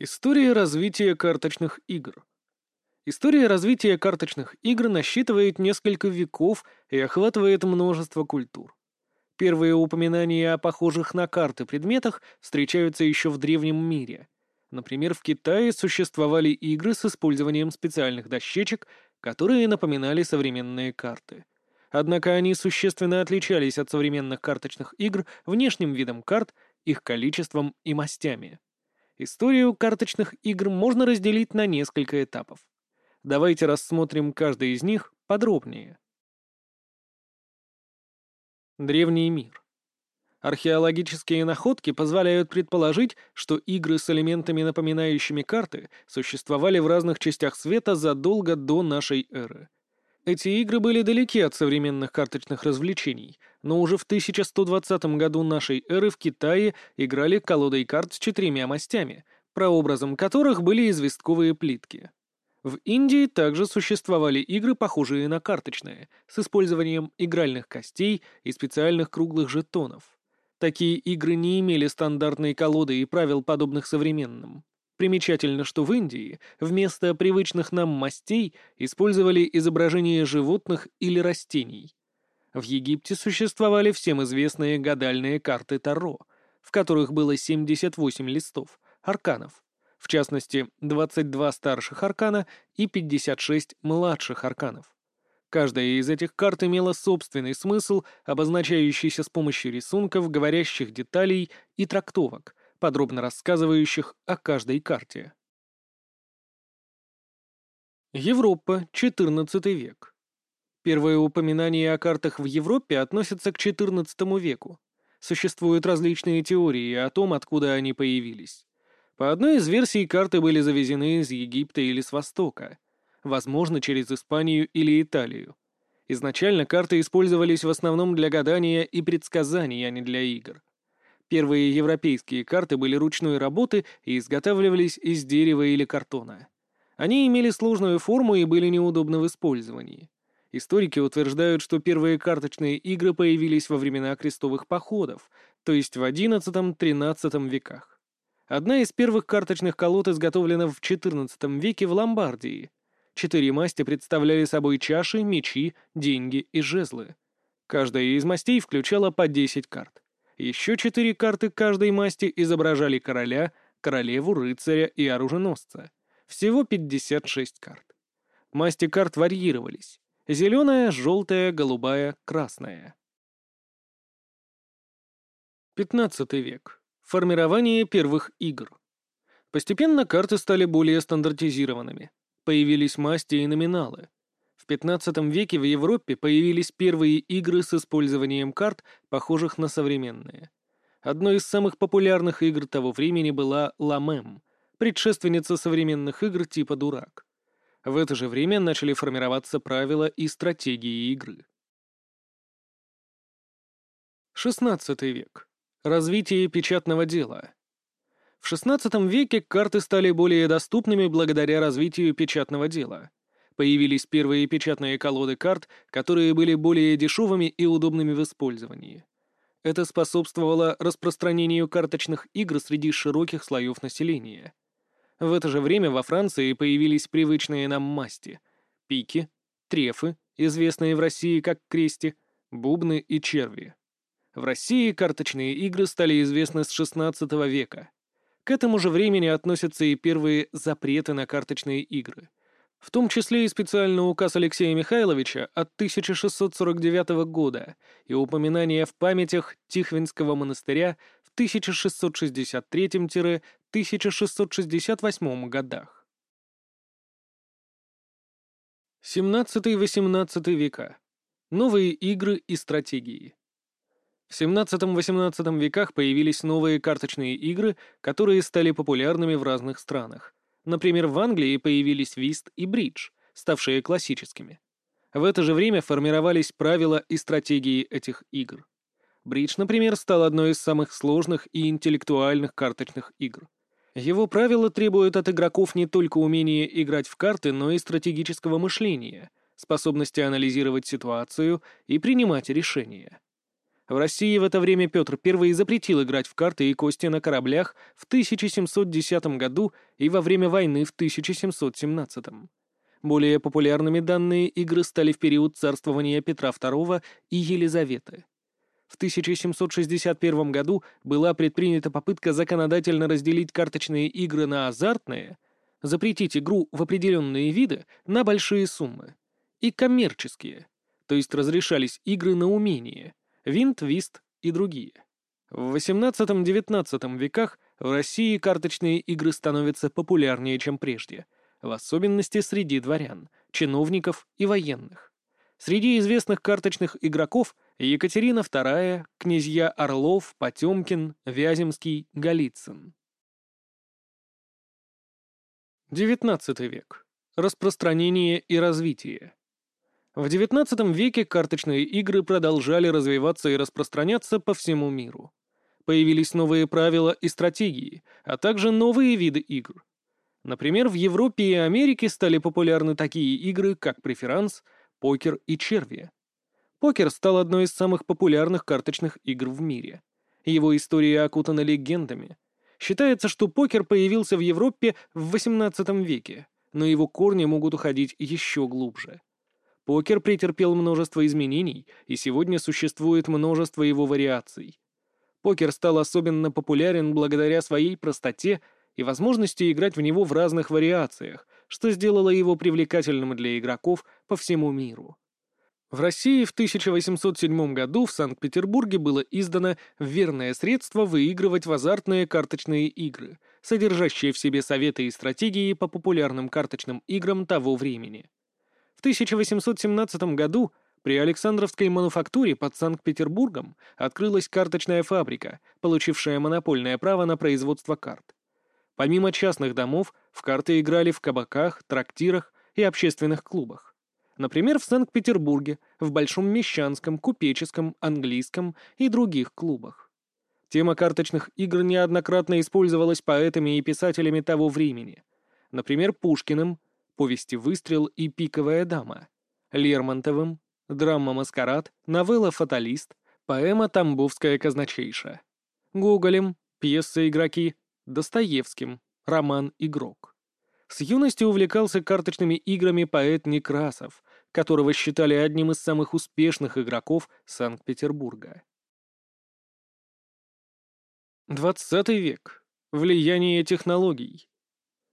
История развития карточных игр. История развития карточных игр насчитывает несколько веков и охватывает множество культур. Первые упоминания о похожих на карты предметах встречаются еще в древнем мире. Например, в Китае существовали игры с использованием специальных дощечек, которые напоминали современные карты. Однако они существенно отличались от современных карточных игр внешним видом карт, их количеством и мастями. Историю карточных игр можно разделить на несколько этапов. Давайте рассмотрим каждый из них подробнее. Древний мир. Археологические находки позволяют предположить, что игры с элементами, напоминающими карты, существовали в разных частях света задолго до нашей эры. Эти игры были далеки от современных карточных развлечений, но уже в 1120 году нашей эры в Китае играли колодой карт с четырьмя мастями, прообразом которых были известковые плитки. В Индии также существовали игры, похожие на карточные, с использованием игральных костей и специальных круглых жетонов. Такие игры не имели стандартной колоды и правил, подобных современным. Примечательно, что в Индии вместо привычных нам мастей использовали изображения животных или растений. В Египте существовали всем известные гадальные карты Таро, в которых было 78 листов, арканов, в частности, 22 старших аркана и 56 младших арканов. Каждая из этих карт имела собственный смысл, обозначающийся с помощью рисунков, говорящих деталей и трактовок, подробно рассказывающих о каждой карте. Европа, XIV век. Первые упоминания о картах в Европе относятся к XIV веку. Существуют различные теории о том, откуда они появились. По одной из версий, карты были завезены из Египта или с Востока. Возможно, через Испанию или Италию. Изначально карты использовались в основном для гадания и предсказаний, а не для игр. Первые европейские карты были ручной работы и изготавливались из дерева или картона. Они имели сложную форму и были неудобны в использовании. Историки утверждают, что первые карточные игры появились во времена крестовых походов, то есть в XI-XIII веках. Одна из первых карточных колод изготовлена в XIV веке в Ломбардии. Четыре масти представляли собой чаши, мечи, деньги и жезлы. Каждая из мастей включала по 10 карт. Еще четыре карты каждой масти изображали короля, королеву, рыцаря и оруженосца. Всего 56 карт. Масти карт варьировались. Зеленая, желтая, голубая, красная. 15 век. Формирование первых игр. Постепенно карты стали более стандартизированными. Появились масти и номиналы. В XV веке в Европе появились первые игры с использованием карт, похожих на современные. Одной из самых популярных игр того времени была «Ламем», предшественница современных игр типа «Дурак». В это же время начали формироваться правила и стратегии игры. XVI век. Развитие печатного дела. В XVI веке карты стали более доступными благодаря развитию печатного дела. Появились первые печатные колоды карт, которые были более дешевыми и удобными в использовании. Это способствовало распространению карточных игр среди широких слоев населения. В это же время во Франции появились привычные нам масти — пики, трефы, известные в России как крести, бубны и черви. В России карточные игры стали известны с XVI века. К этому же времени относятся и первые запреты на карточные игры — в том числе и специальный указ Алексея Михайловича от 1649 года и упоминания в памятях Тихвинского монастыря в 1663-1668 годах. 17-18 века. Новые игры и стратегии. В 17-18 веках появились новые карточные игры, которые стали популярными в разных странах, Например, в Англии появились вист и бридж, ставшие классическими. В это же время формировались правила и стратегии этих игр. Бридж, например, стал одной из самых сложных и интеллектуальных карточных игр. Его правила требуют от игроков не только умения играть в карты, но и стратегического мышления, способности анализировать ситуацию и принимать решения. В России в это время Петр I запретил играть в карты и кости на кораблях в 1710 году и во время войны в 1717. Более популярными данные игры стали в период царствования Петра II и Елизаветы. В 1761 году была предпринята попытка законодательно разделить карточные игры на азартные, запретить игру в определенные виды на большие суммы, и коммерческие, то есть разрешались игры на умение, винт, вист и другие. В XVIII-XIX веках в России карточные игры становятся популярнее, чем прежде, в особенности среди дворян, чиновников и военных. Среди известных карточных игроков Екатерина II, князья Орлов, Потемкин, Вяземский, Голицын. XIX век. Распространение и развитие. В XIX веке карточные игры продолжали развиваться и распространяться по всему миру. Появились новые правила и стратегии, а также новые виды игр. Например, в Европе и Америке стали популярны такие игры, как преферанс – покер и черви. Покер стал одной из самых популярных карточных игр в мире. Его история окутана легендами. Считается, что покер появился в Европе в XVIII веке, но его корни могут уходить еще глубже. Покер претерпел множество изменений, и сегодня существует множество его вариаций. Покер стал особенно популярен благодаря своей простоте и возможности играть в него в разных вариациях, что сделало его привлекательным для игроков по всему миру. В России в 1807 году в Санкт-Петербурге было издано верное средство выигрывать в азартные карточные игры, содержащие в себе советы и стратегии по популярным карточным играм того времени. В 1817 году при Александровской мануфактуре под Санкт-Петербургом открылась карточная фабрика, получившая монопольное право на производство карт. Помимо частных домов, в карты играли в кабаках, трактирах и общественных клубах. Например, в Санкт-Петербурге, в Большом Мещанском, Купеческом, Английском и других клубах. Тема карточных игр неоднократно использовалась поэтами и писателями того времени. Например, Пушкиным «Повести «Выстрел» и «Пиковая дама», Лермонтовым драма «Маскарад», новелла «Фаталист», поэма «Тамбовская казначейша», Гоголем, пьеса «Игроки», Достоевским, роман «Игрок». С юности увлекался карточными играми поэт Некрасов, которого считали одним из самых успешных игроков Санкт-Петербурга. 20 век. Влияние технологий.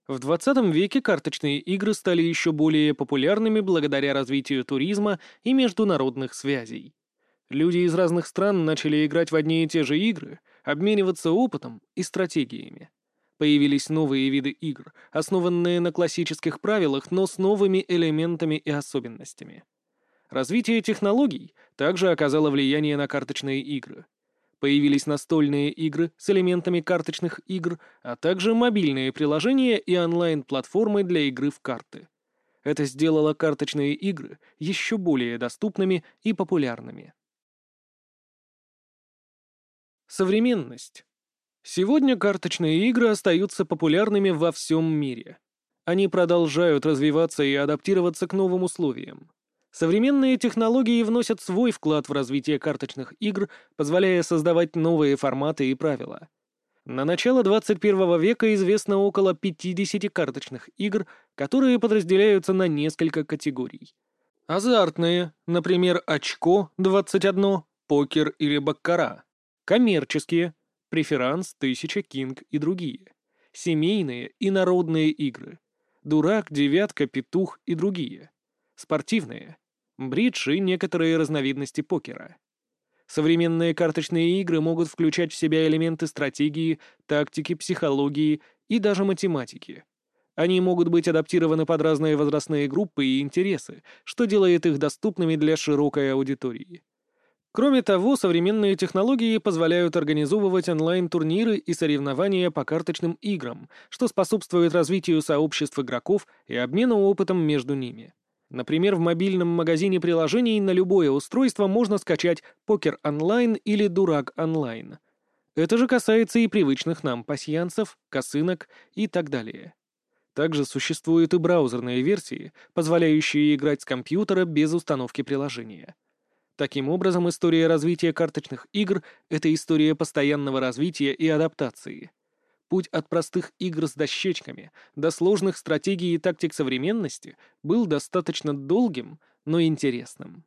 В 20 веке карточные игры стали еще более популярными благодаря развитию туризма и международных связей. Люди из разных стран начали играть в одни и те же игры, обмениваться опытом и стратегиями. Появились новые виды игр, основанные на классических правилах, но с новыми элементами и особенностями. Развитие технологий также оказало влияние на карточные игры. Появились настольные игры с элементами карточных игр, а также мобильные приложения и онлайн-платформы для игры в карты. Это сделало карточные игры еще более доступными и популярными. Современность. Сегодня карточные игры остаются популярными во всем мире. Они продолжают развиваться и адаптироваться к новым условиям. Современные технологии вносят свой вклад в развитие карточных игр, позволяя создавать новые форматы и правила. На начало 21 века известно около 50 карточных игр, которые подразделяются на несколько категорий. Азартные, например, очко 21, покер или баккара. Коммерческие, преферанс, тысяча, кинг и другие. Семейные и народные игры. Дурак, девятка, петух и другие. Спортивные. Бридж и некоторые разновидности покера. Современные карточные игры могут включать в себя элементы стратегии, тактики, психологии и даже математики. Они могут быть адаптированы под разные возрастные группы и интересы, что делает их доступными для широкой аудитории. Кроме того, современные технологии позволяют организовывать онлайн-турниры и соревнования по карточным играм, что способствует развитию сообществ игроков и обмену опытом между ними. Например, в мобильном магазине приложений на любое устройство можно скачать «Покер онлайн» или «Дурак онлайн». Это же касается и привычных нам пасьянцев, косынок и так далее. Также существуют и браузерные версии, позволяющие играть с компьютера без установки приложения. Таким образом, история развития карточных игр — это история постоянного развития и адаптации. Путь от простых игр с дощечками до сложных стратегий и тактик современности был достаточно долгим, но интересным.